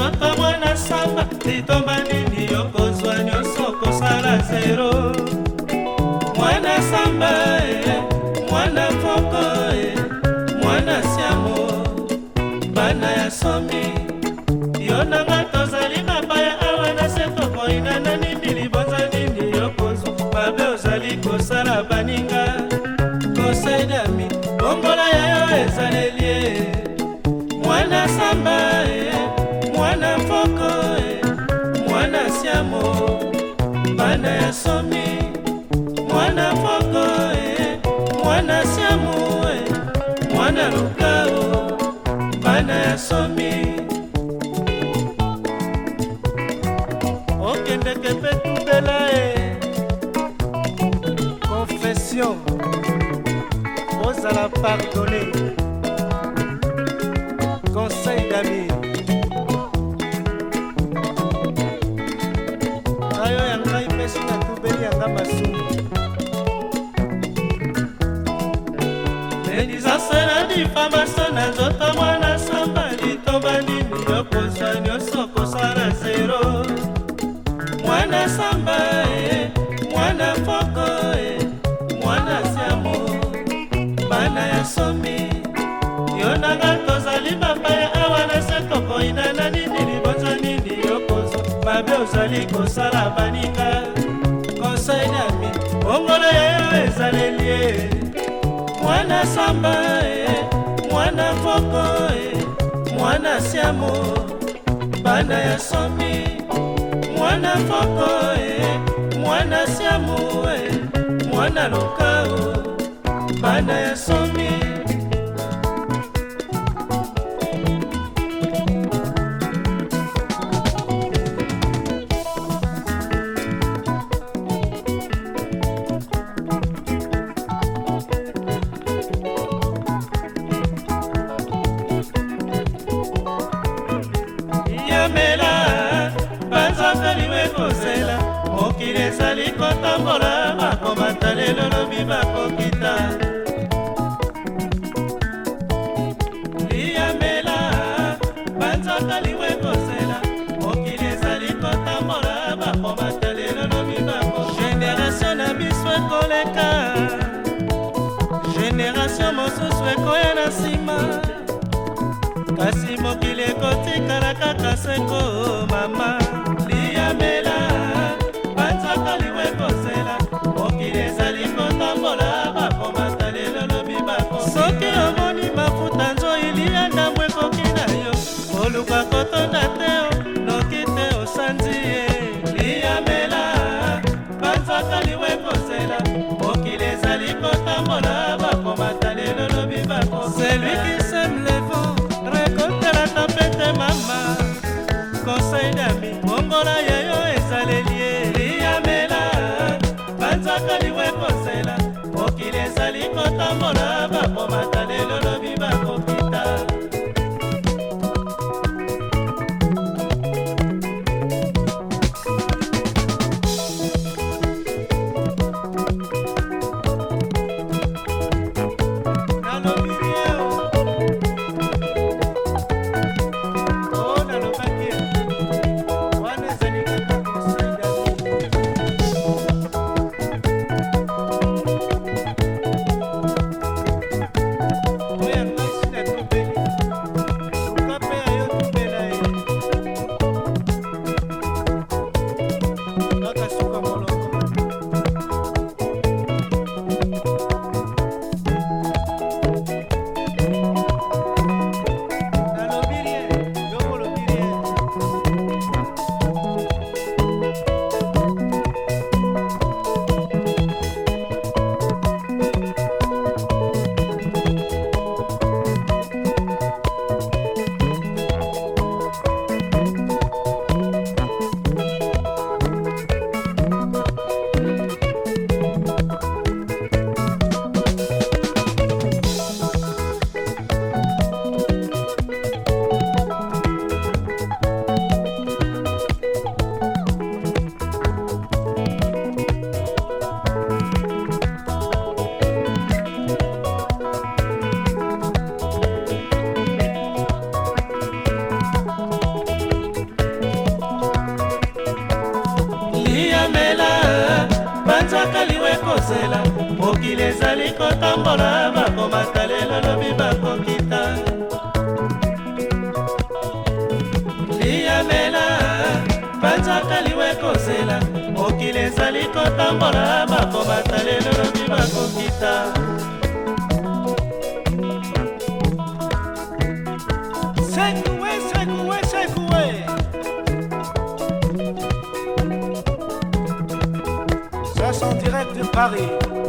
nzoto mwana samba litomba nini yokozwa nyonso kosala zero mwana samba e mwana poko e eh, mwana siamo bana ya somi yo nanga tozali mabaya awa na se tokoinana nini libonza nini yokozwa babe ozali kosala baninga kosaidami bongola yayo ezaleli e mwana samba nasomi mwana foko e eh, mwana siamu e mwana lukau bana ya somi okendeke mpe tubela e eh. konfesio ozala pardone conseil d'amir yanga masumu lenizasela difamasa na nzoto mwana samba litomba nini yokosa nyonso kosala zero mwana samba e mwana foko e mwana siamo bana ya somi yo nanga tozali bapaya awa na se tokoyina na nini libonzo nini yokozo babe ozali kosala baninga Eh, mwana samba mwana koko eh, mwana siamo bana ya sombi mwana koko eh, mwana siamo mwana lokao bana ya sombi mokili ezali kotambola bakomata lelo lobi bakokita liyamela banzaka liwe kosela mokili ezali kotambola bakomata lelo lobi bako generatio na biso ekoleka generatio mosusu ekoya na nsima kasi mokili ekotikala kaka seko kosela mokili ezali kotambola bakomaka lelo lobi bakokita liyamela banzaka liwe kozela mokili ezali kotambola bakobata lelo lobi bakokita Segue, segue, segue. Paris.